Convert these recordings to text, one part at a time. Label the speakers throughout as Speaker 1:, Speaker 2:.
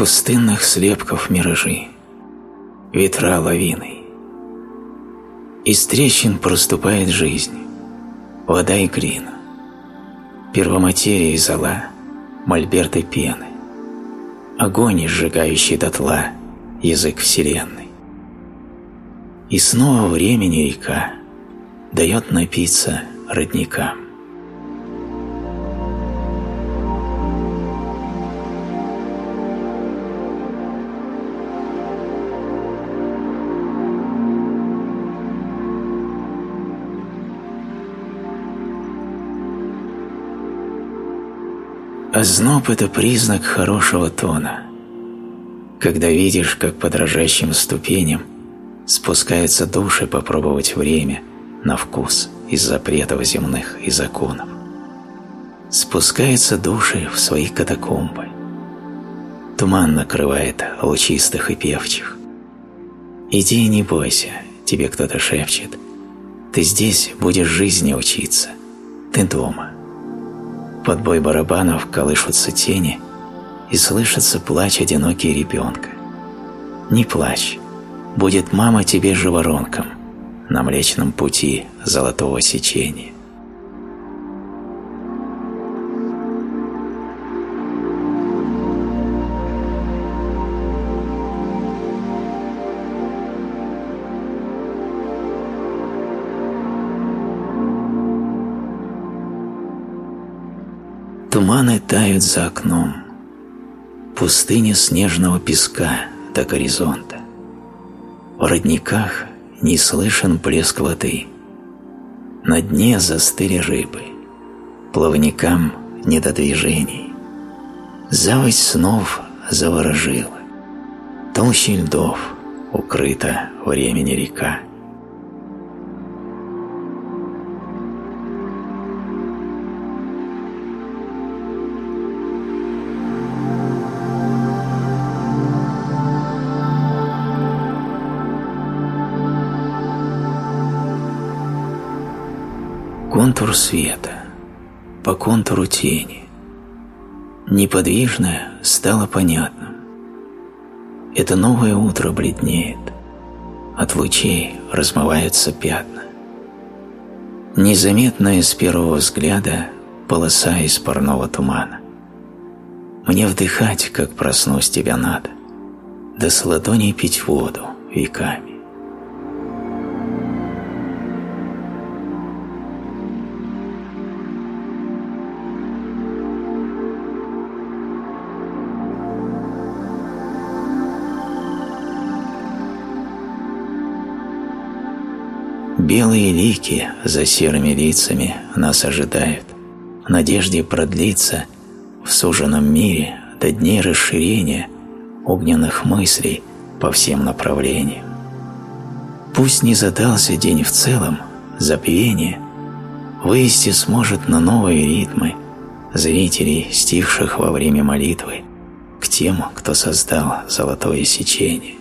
Speaker 1: пустынных слепков миражи, ветра лавиной. Из трещин проступает жизнь, вода и глина, первоматерия и зола, мольберт пены, огонь, сжигающий дотла, язык вселенной. И снова времени река дает напиться родникам. Озноб – это признак хорошего тона. Когда видишь, как по дрожащим ступеням спускаются души попробовать время на вкус из запретов земных и законов. Спускаются души в свои катакомбы. Туман накрывает лучистых и певчих. Иди не бойся, тебе кто-то шепчет. Ты здесь будешь жизни учиться. Ты дома. Под бой барабанов колышутся тени, и слышится плач одинокий ребенка. Не плачь, будет мама тебе живоронком на Млечном пути золотого сечения. Туманы тают за окном, пустыня снежного песка до горизонта. В родниках не слышен плеск воды, на дне застыли рыбы, плавникам не до движений. Завость снов заворожила, толще льдов укрыта времени река. Контур света, по контуру тени. Неподвижное стало понятным. Это новое утро бледнеет, от лучей размываются пятна. Незаметная с первого взгляда полоса из парного тумана. Мне вдыхать, как проснусь тебя надо, да с ладоней пить воду веками. Белые лики за серыми лицами нас ожидают. В надежде продлиться в суженном мире до дней расширения огненных мыслей по всем направлениям. Пусть не задался день в целом, забвение вывести сможет на новые ритмы зрителей, стихших во время молитвы, к тем, кто создал золотое сечение.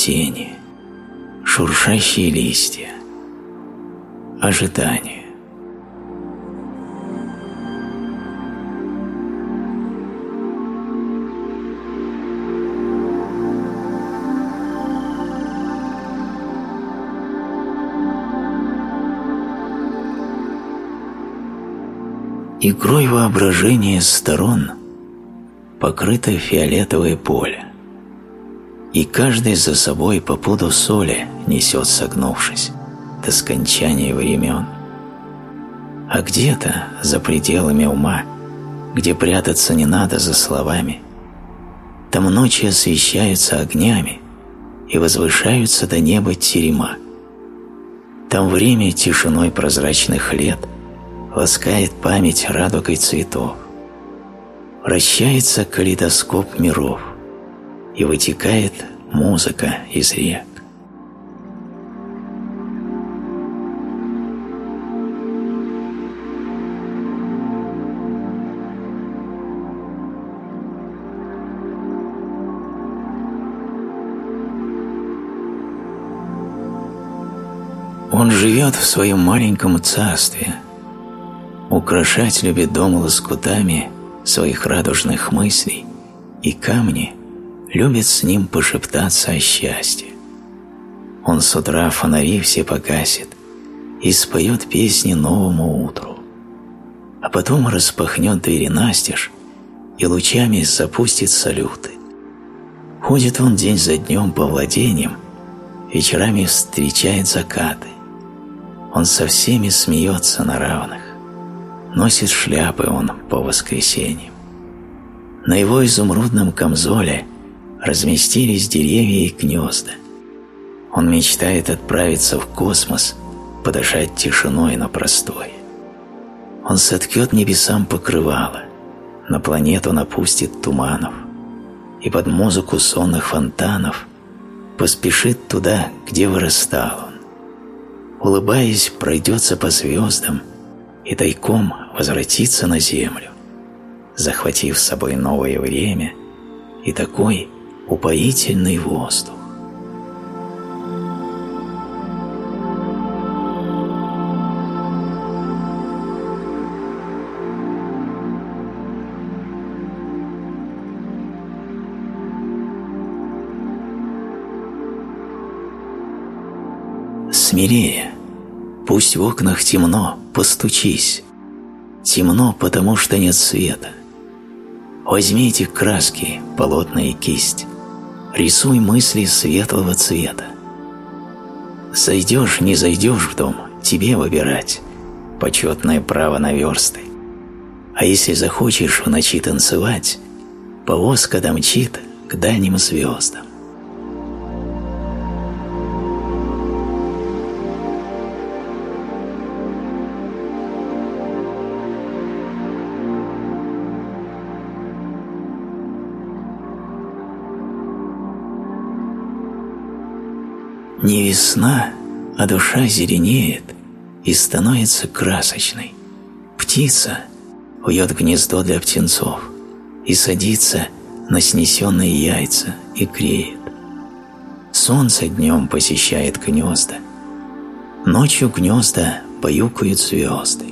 Speaker 1: Тени, шуршащие листья, ожидание. Игрой воображения сторон покрыто фиолетовое поле и каждый за собой по пуду соли несет, согнувшись, до скончания времен. А где-то, за пределами ума, где прятаться не надо за словами, там ночи освещаются огнями и возвышаются до неба терема. Там время тишиной прозрачных лет ласкает память радугой цветов. Вращается калейдоскоп миров, и вытекает музыка из рек. Он живет в своем маленьком царстве, украшать любит дом лоскутами своих радужных мыслей, и камни – любят с ним пошептаться о счастье. Он с утра фонари все погасит и споет песни новому утру, а потом распахнет двери настежь и лучами запустит салюты. Ходит он день за днем по владениям, вечерами встречает закаты. Он со всеми смеется на равных, носит шляпы он по воскресеньям. На его изумрудном камзоле разместились деревья и гнезда. Он мечтает отправиться в космос, подышать тишиной на простое. Он соткет небесам покрывало, на планету напустит туманов, и под музыку сонных фонтанов поспешит туда, где вырастал он. Улыбаясь, пройдется по звездам и тайком возвратится на землю, захватив с собой новое время и такой упоительный воздух. смирее. Пусть в окнах темно, постучись. Темно, потому что нет света. Возьмите краски, полотна и кисть. Рисуй мысли светлого цвета. Зайдешь, не зайдешь в дом, тебе выбирать. Почетное право на версты. А если захочешь в ночи танцевать, повозка домчит к дальним звездам. Не весна, а душа зеленеет и становится красочной. Птица ует гнездо для птенцов и садится на снесенные яйца и креет. Солнце днем посещает гнезда, ночью гнезда баюкают звезды.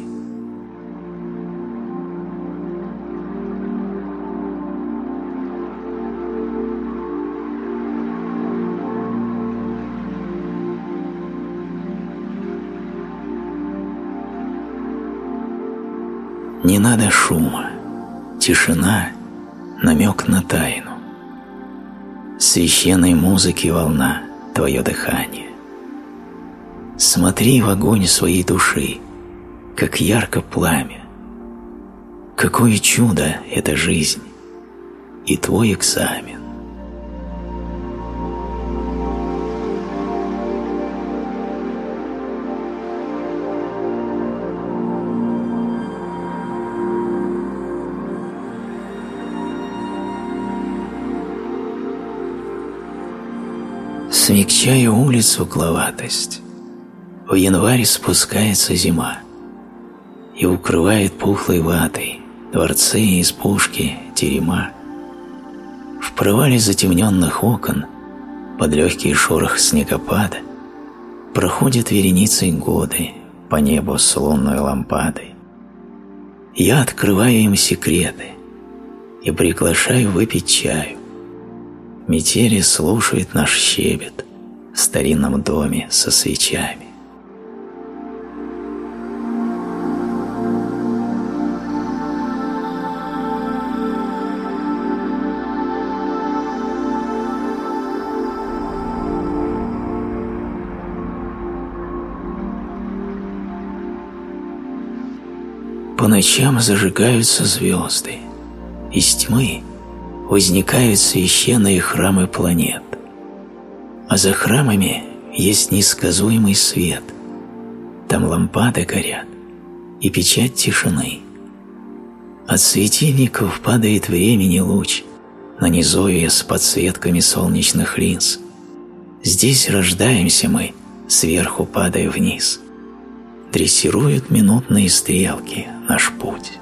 Speaker 1: Не надо шума, тишина, намек на тайну. Священной музыки волна, твое дыхание. Смотри в огонь своей души, как ярко пламя. Какое чудо эта жизнь и твой экзамен. Смягчая улицу угловатость. В январе спускается зима и укрывает пухлой ватой дворцы, избушки, терема. В провале затемненных окон под легкий шорох снегопада проходят вереницей годы по небу с лунной лампадой. Я открываю им секреты и приглашаю выпить чаю. Метели слушает наш щебет в старинном доме со свечами. По ночам зажигаются звезды. Из тьмы возникают священные храмы планет. А за храмами есть несказуемый свет. Там лампады горят и печать тишины. От светильников падает времени луч, нанизуя с подсветками солнечных линз. Здесь рождаемся мы, сверху падая вниз. Дрессируют минутные стрелки наш путь.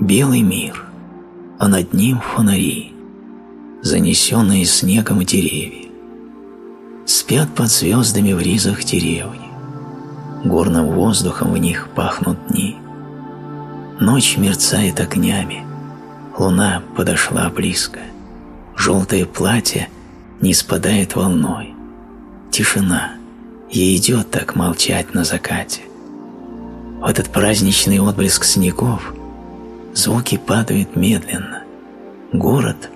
Speaker 1: Белый мир, а над ним фонари, занесенные снегом деревья. Спят под звездами в ризах деревни, горным воздухом в них пахнут дни. Ночь мерцает огнями, луна подошла близко, желтое платье не спадает волной. Тишина, ей идет так молчать на закате. В этот праздничный отблеск снегов звуки падают медленно. Город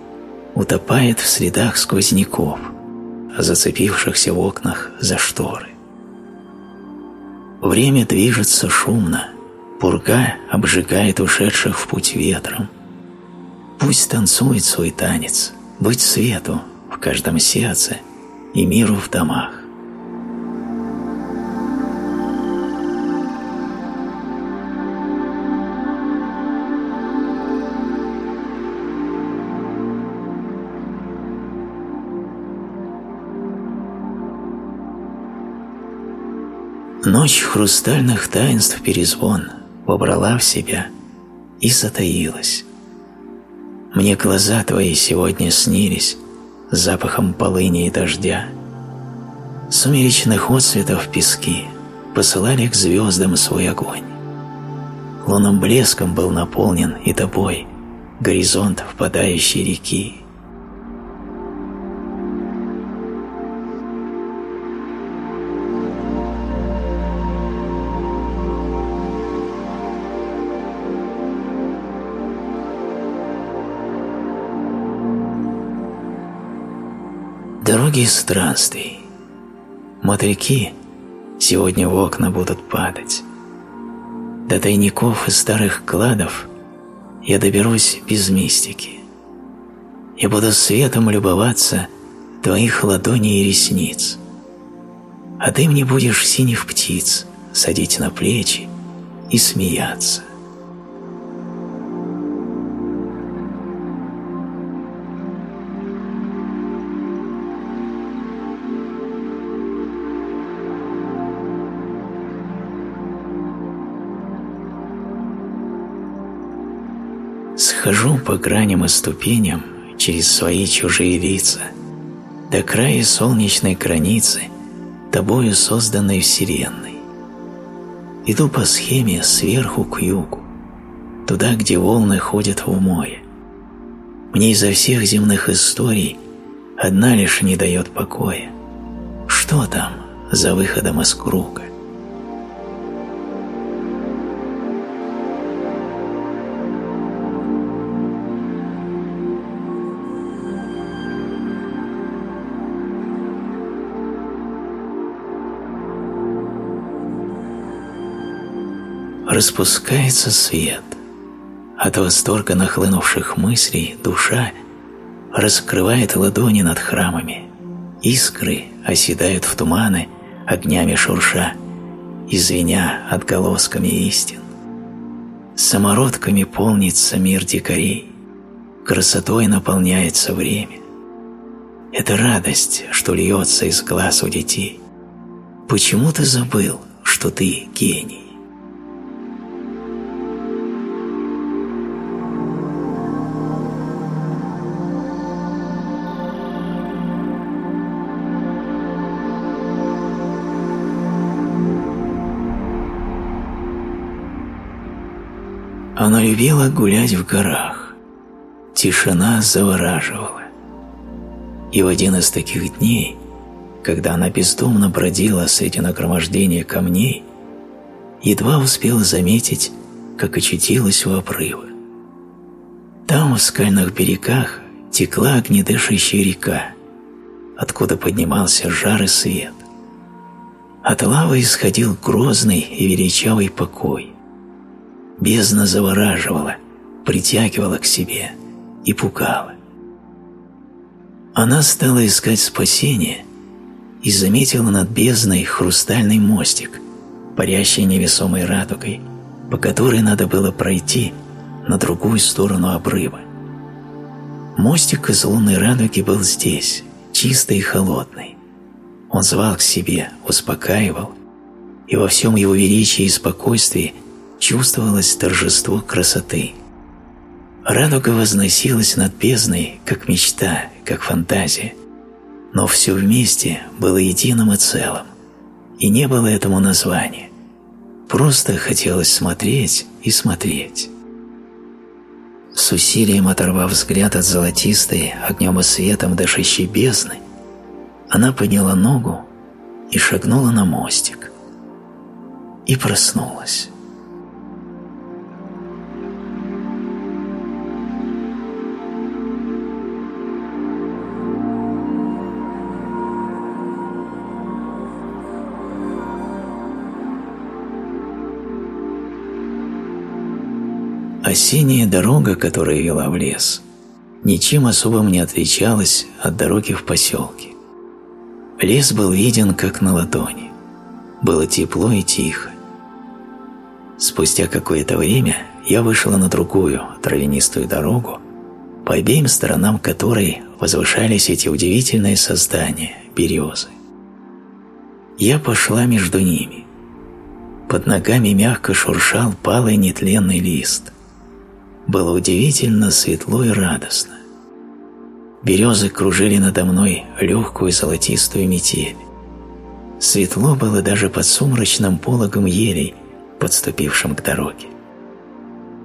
Speaker 1: утопает в следах сквозняков, зацепившихся в окнах за шторы. Время движется шумно, Пурга обжигает ушедших в путь ветром. Пусть танцует свой танец, быть свету в каждом сердце и миру в домах. Ночь хрустальных таинств перезвон вобрала в себя и затаилась. Мне глаза твои сегодня снились запахом полыни и дождя. Сумеречных отцветов пески посылали к звездам свой огонь. Лунным блеском был наполнен и тобой горизонт впадающей реки. Дороги странствий. Мотыльки сегодня в окна будут падать. До тайников и старых кладов я доберусь без мистики. Я буду светом любоваться твоих ладоней и ресниц. А ты мне будешь синих птиц садить на плечи и смеяться. Схожу по граням и ступеням через свои чужие лица, до края солнечной границы, тобою созданной вселенной. Иду по схеме сверху к югу, туда, где волны ходят в море. Мне изо всех земных историй одна лишь не дает покоя. Что там за выходом из круга? Распускается свет. От восторга нахлынувших мыслей душа раскрывает ладони над храмами. Искры оседают в туманы, огнями шурша, извиня отголосками истин. Самородками полнится мир дикарей, красотой наполняется время. Это радость, что льется из глаз у детей. Почему ты забыл, что ты гений? Она любила гулять в горах. Тишина завораживала. И в один из таких дней, когда она бездумно бродила среди нагромождения камней, едва успела заметить, как очутилась у обрыва. Там, в скальных берегах, текла огнедышащая река, откуда поднимался жар и свет. От лавы исходил грозный и величавый покой. Бездна завораживала, притягивала к себе и пугала. Она стала искать спасения и заметила над бездной хрустальный мостик, парящий невесомой радугой, по которой надо было пройти на другую сторону обрыва. Мостик из лунной радуги был здесь, чистый и холодный. Он звал к себе, успокаивал, и во всем его величии и спокойствии чувствовалось торжество красоты, Радуга возносилась над бездной, как мечта, как фантазия, но все вместе было единым и целым, и не было этому названия. Просто хотелось смотреть и смотреть. С усилием оторвав взгляд от золотистой, огнем и светом дышащей бездны, она подняла ногу и шагнула на мостик. И проснулась. Осенняя дорога, которая вела в лес, ничем особым не отличалась от дороги в поселке. Лес был виден как на ладони. Было тепло и тихо. Спустя какое-то время я вышла на другую травянистую дорогу, по обеим сторонам которой возвышались эти удивительные создания – березы. Я пошла между ними. Под ногами мягко шуршал палый нетленный лист – было удивительно светло и радостно. Березы кружили надо мной легкую золотистую метель. Светло было даже под сумрачным пологом елей, подступившим к дороге.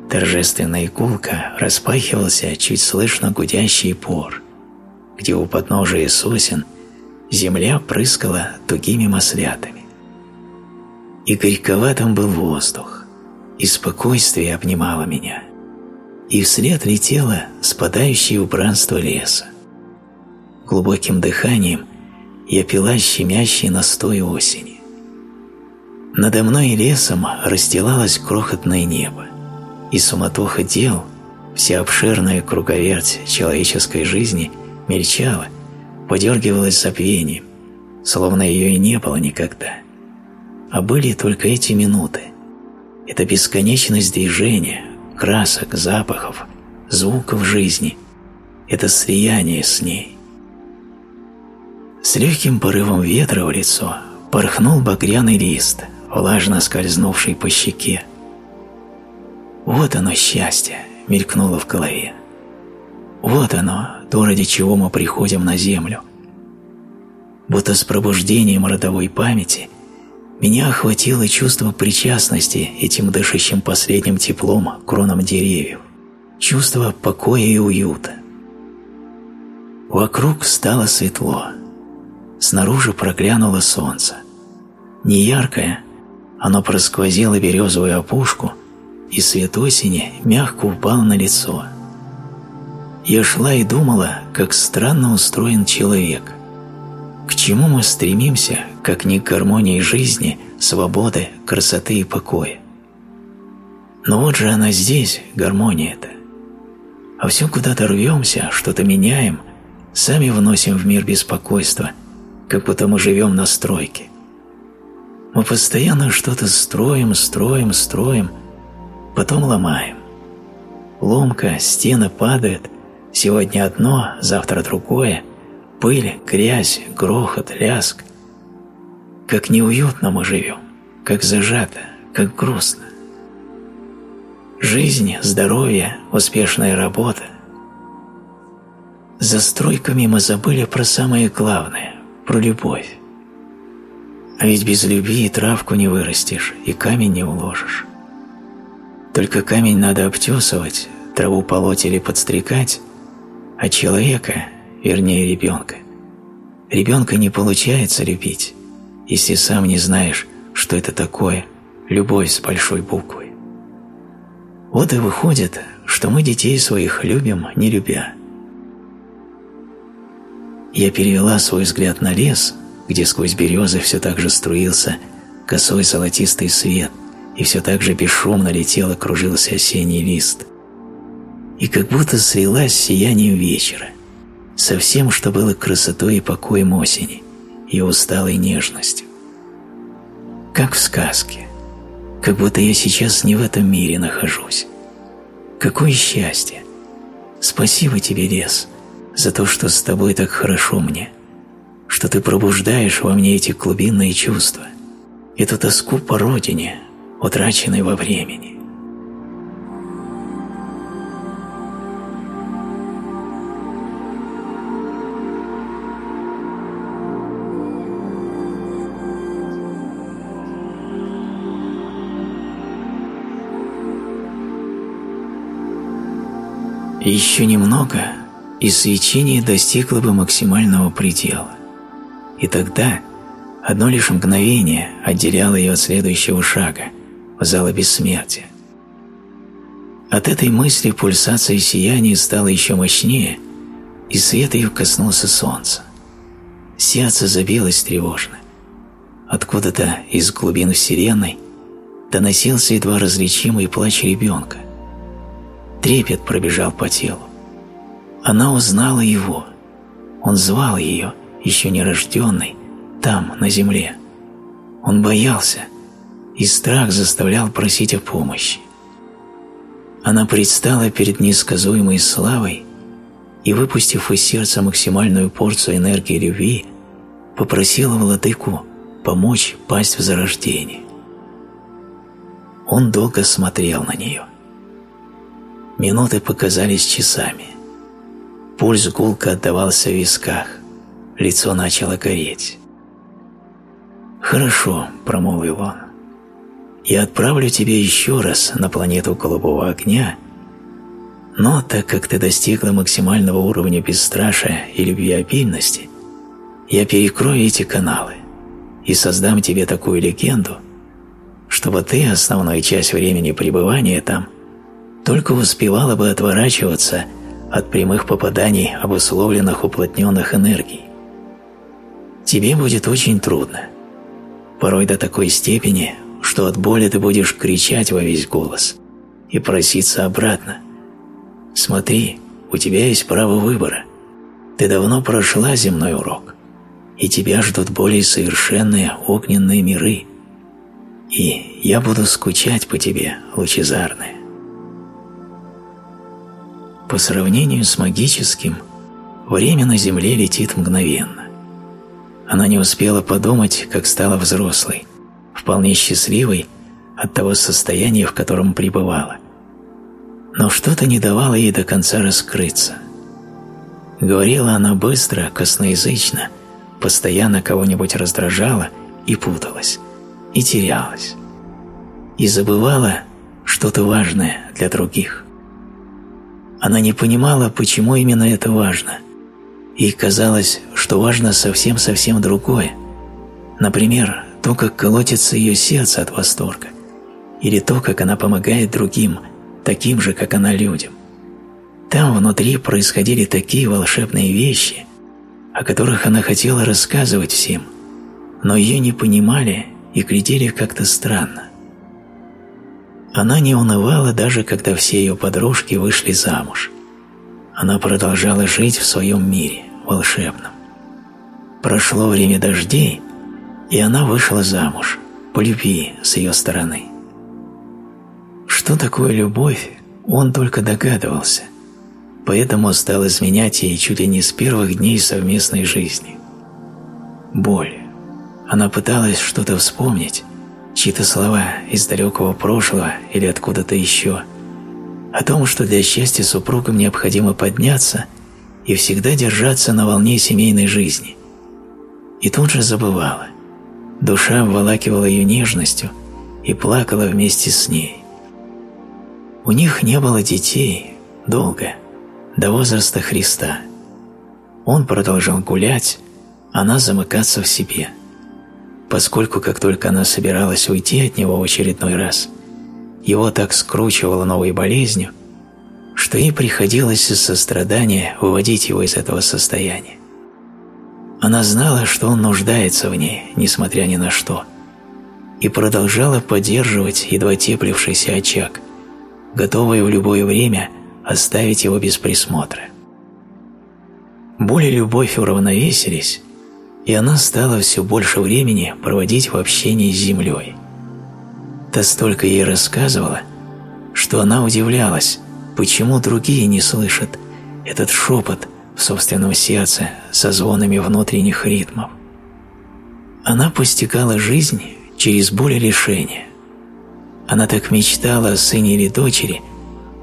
Speaker 1: Торжественная кулка распахивался чуть слышно гудящий пор, где у подножия сосен земля прыскала тугими маслятами. И горьковатым был воздух, и спокойствие обнимало меня – и вслед летело спадающее убранство леса. Глубоким дыханием я пила щемящий настой осени. Надо мной лесом расстилалось крохотное небо, и суматоха дел, вся обширная круговерть человеческой жизни мельчала, подергивалась забвением, словно ее и не было никогда. А были только эти минуты. Это бесконечность движения, красок, запахов, звуков жизни. Это слияние с ней. С легким порывом ветра в лицо порхнул багряный лист, влажно скользнувший по щеке. Вот оно счастье, мелькнуло в голове. Вот оно, то, ради чего мы приходим на землю. Будто с пробуждением родовой памяти меня охватило чувство причастности этим дышащим последним теплом кронам деревьев, чувство покоя и уюта. Вокруг стало светло. Снаружи проглянуло солнце. Не яркое, оно просквозило березовую опушку, и свет осени мягко упал на лицо. Я шла и думала, как странно устроен человек. К чему мы стремимся, как не к гармонии жизни, свободы, красоты и покоя? Но вот же она здесь, гармония-то. А все куда-то рвемся, что-то меняем, сами вносим в мир беспокойство, как будто мы живем на стройке. Мы постоянно что-то строим, строим, строим, потом ломаем. Ломка, стены падают, сегодня одно, завтра другое – Пыль, грязь, грохот, ляск. Как неуютно мы живем, как зажато, как грустно. Жизнь, здоровье, успешная работа. За стройками мы забыли про самое главное, про любовь. А ведь без любви и травку не вырастешь, и камень не уложишь. Только камень надо обтесывать, траву полоть или подстрекать, а человека вернее ребенка. Ребенка не получается любить, если сам не знаешь, что это такое любовь с большой буквы. Вот и выходит, что мы детей своих любим, не любя. Я перевела свой взгляд на лес, где сквозь березы все так же струился косой золотистый свет, и все так же бесшумно летел и кружился осенний лист. И как будто слилась сиянием вечера со всем, что было красотой и покоем осени, и усталой нежностью. Как в сказке, как будто я сейчас не в этом мире нахожусь. Какое счастье! Спасибо тебе, лес, за то, что с тобой так хорошо мне, что ты пробуждаешь во мне эти глубинные чувства, эту тоску по родине, утраченной во времени. Еще немного, и свечение достигло бы максимального предела. И тогда одно лишь мгновение отделяло ее от следующего шага в зала бессмертия. От этой мысли пульсация сияния стала еще мощнее, и свет ее коснулся солнца. Сердце забилось тревожно. Откуда-то из глубин вселенной доносился едва различимый плач ребенка. Трепет пробежал по телу. Она узнала его. Он звал ее, еще нерожденный, там, на земле. Он боялся, и страх заставлял просить о помощи. Она предстала перед несказуемой славой и, выпустив из сердца максимальную порцию энергии любви, попросила владыку помочь пасть в зарождение. Он долго смотрел на нее. Минуты показались часами. Пульс гулко отдавался в висках, лицо начало гореть. «Хорошо», — промолвил он, — «я отправлю тебя еще раз на планету голубого огня, но так как ты достигла максимального уровня бесстрашия и любвеобильности, я перекрою эти каналы и создам тебе такую легенду, чтобы ты основную часть времени пребывания там только успевала бы отворачиваться от прямых попаданий обусловленных уплотненных энергий. Тебе будет очень трудно, порой до такой степени, что от боли ты будешь кричать во весь голос и проситься обратно. Смотри, у тебя есть право выбора. Ты давно прошла земной урок и тебя ждут более совершенные огненные миры. И я буду скучать по тебе, лучезарная. По сравнению с магическим, время на Земле летит мгновенно. Она не успела подумать, как стала взрослой, вполне счастливой от того состояния, в котором пребывала. Но что-то не давало ей до конца раскрыться. Говорила она быстро, косноязычно – постоянно кого-нибудь раздражала и путалась, и терялась, и забывала что-то важное для других. Она не понимала, почему именно это важно. Ей казалось, что важно совсем-совсем другое. Например, то, как колотится ее сердце от восторга, или то, как она помогает другим, таким же, как она людям. Там внутри происходили такие волшебные вещи – о которых она хотела рассказывать всем, но ее не понимали и глядели как-то странно. Она не унывала даже, когда все ее подружки вышли замуж. Она продолжала жить в своем мире, волшебном. Прошло время дождей, и она вышла замуж, по любви с ее стороны. Что такое любовь, он только догадывался – поэтому стал изменять ей чуть ли не с первых дней совместной жизни. Боль. Она пыталась что-то вспомнить, чьи-то слова из далекого прошлого или откуда-то еще, о том, что для счастья супругам необходимо подняться и всегда держаться на волне семейной жизни. И тут же забывала. Душа обволакивала ее нежностью и плакала вместе с ней. У них не было детей долго – до возраста Христа. Он продолжал гулять, она замыкаться в себе. Поскольку как только она собиралась уйти от него в очередной раз, его так скручивало новой болезнью, что ей приходилось из сострадания выводить его из этого состояния. Она знала, что он нуждается в ней, несмотря ни на что, и продолжала поддерживать едва теплившийся очаг, готовая в любое время – оставить его без присмотра. Боль и любовь уравновесились, и она стала все больше времени проводить в общении с землей. Та столько ей рассказывала, что она удивлялась, почему другие не слышат этот шепот в собственном сердце со звонами внутренних ритмов. Она постигала жизнь через боль и лишение. Она так мечтала о сыне или дочери –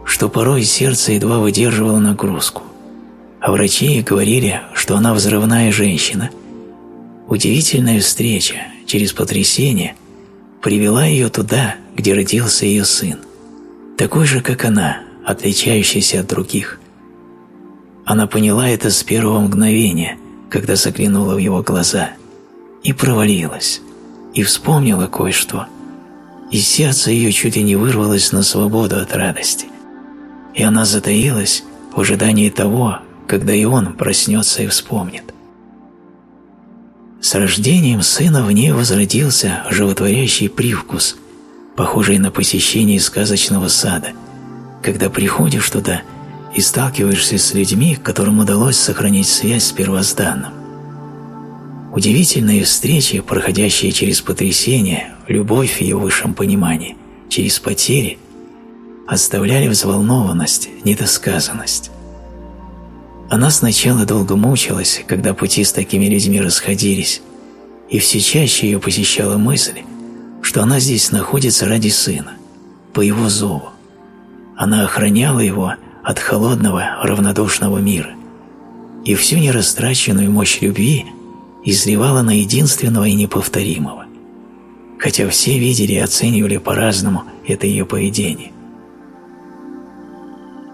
Speaker 1: что порой сердце едва выдерживало нагрузку, а врачи говорили, что она взрывная женщина. Удивительная встреча через потрясение привела ее туда, где родился ее сын, такой же, как она, отличающийся от других, Она поняла это с первого мгновения, когда заглянула в его глаза, и провалилась, и вспомнила кое-что, и сердце ее чуть ли не вырвалось на свободу от радости, и она затаилась в ожидании того, когда и он проснется и вспомнит. С рождением сына в ней возродился животворящий привкус, похожий на посещение сказочного сада, когда приходишь туда и сталкиваешься с людьми, которым удалось сохранить связь с первозданным. Удивительные встречи, проходящие через потрясение, любовь в ее высшем понимании, через потери, оставляли взволнованность, недосказанность. Она сначала долго мучилась, когда пути с такими людьми расходились, и все чаще ее посещала мысль, что она здесь находится ради сына, по его зову. Она охраняла его от холодного, равнодушного мира, и всю нерастраченную мощь любви изливала на единственного и неповторимого, хотя все видели и оценивали по-разному это ее поведение.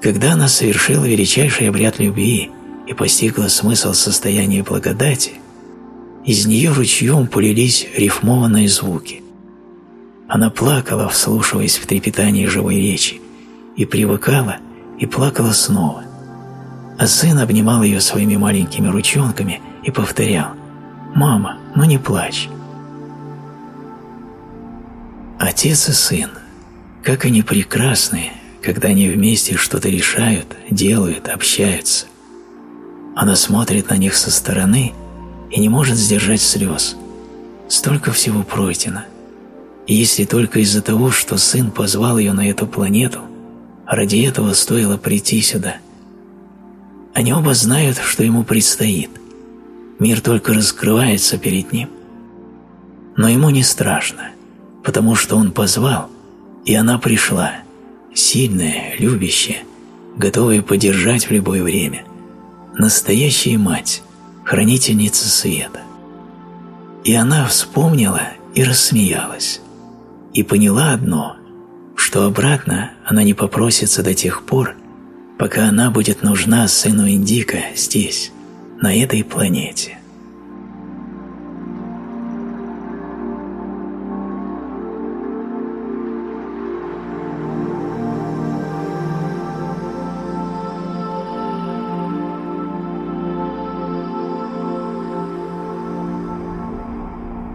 Speaker 1: Когда она совершила величайший обряд любви и постигла смысл состояния благодати, из нее ручьем полились рифмованные звуки. Она плакала, вслушиваясь в трепетание живой речи, и привыкала, и плакала снова. А сын обнимал ее своими маленькими ручонками и повторял «Мама, ну не плачь». Отец и сын, как они прекрасны, когда они вместе что-то решают, делают, общаются. Она смотрит на них со стороны и не может сдержать слез. Столько всего пройдено. И если только из-за того, что сын позвал ее на эту планету, ради этого стоило прийти сюда. Они оба знают, что ему предстоит. Мир только раскрывается перед ним. Но ему не страшно, потому что он позвал, и она пришла – сильная, любящая, готовая поддержать в любое время, настоящая мать, хранительница света. И она вспомнила и рассмеялась, и поняла одно, что обратно она не попросится до тех пор, пока она будет нужна сыну Индика здесь, на этой планете.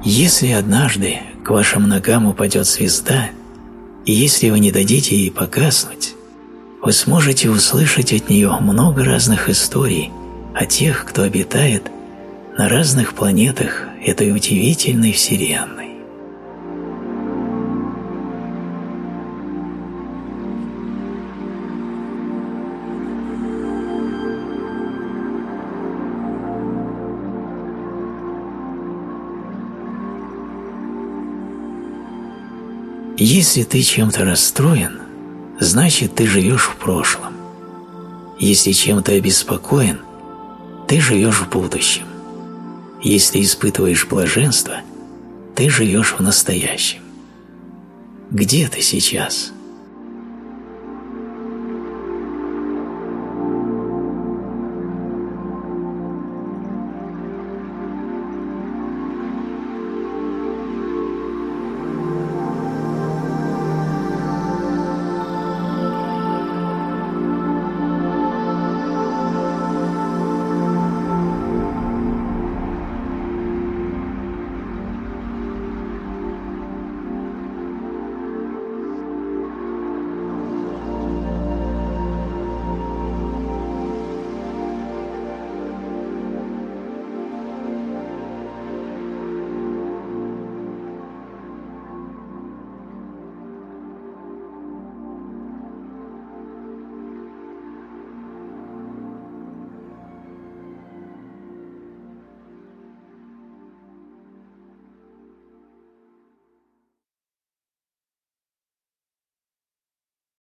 Speaker 1: Если однажды к вашим ногам упадет звезда, и если вы не дадите ей погаснуть, вы сможете услышать от нее много разных историй о тех, кто обитает на разных планетах этой удивительной Вселенной. Если ты чем-то расстроен, значит ты живешь в прошлом. Если чем-то обеспокоен, ты живешь в будущем. Если испытываешь блаженство, ты живешь в настоящем. Где ты сейчас?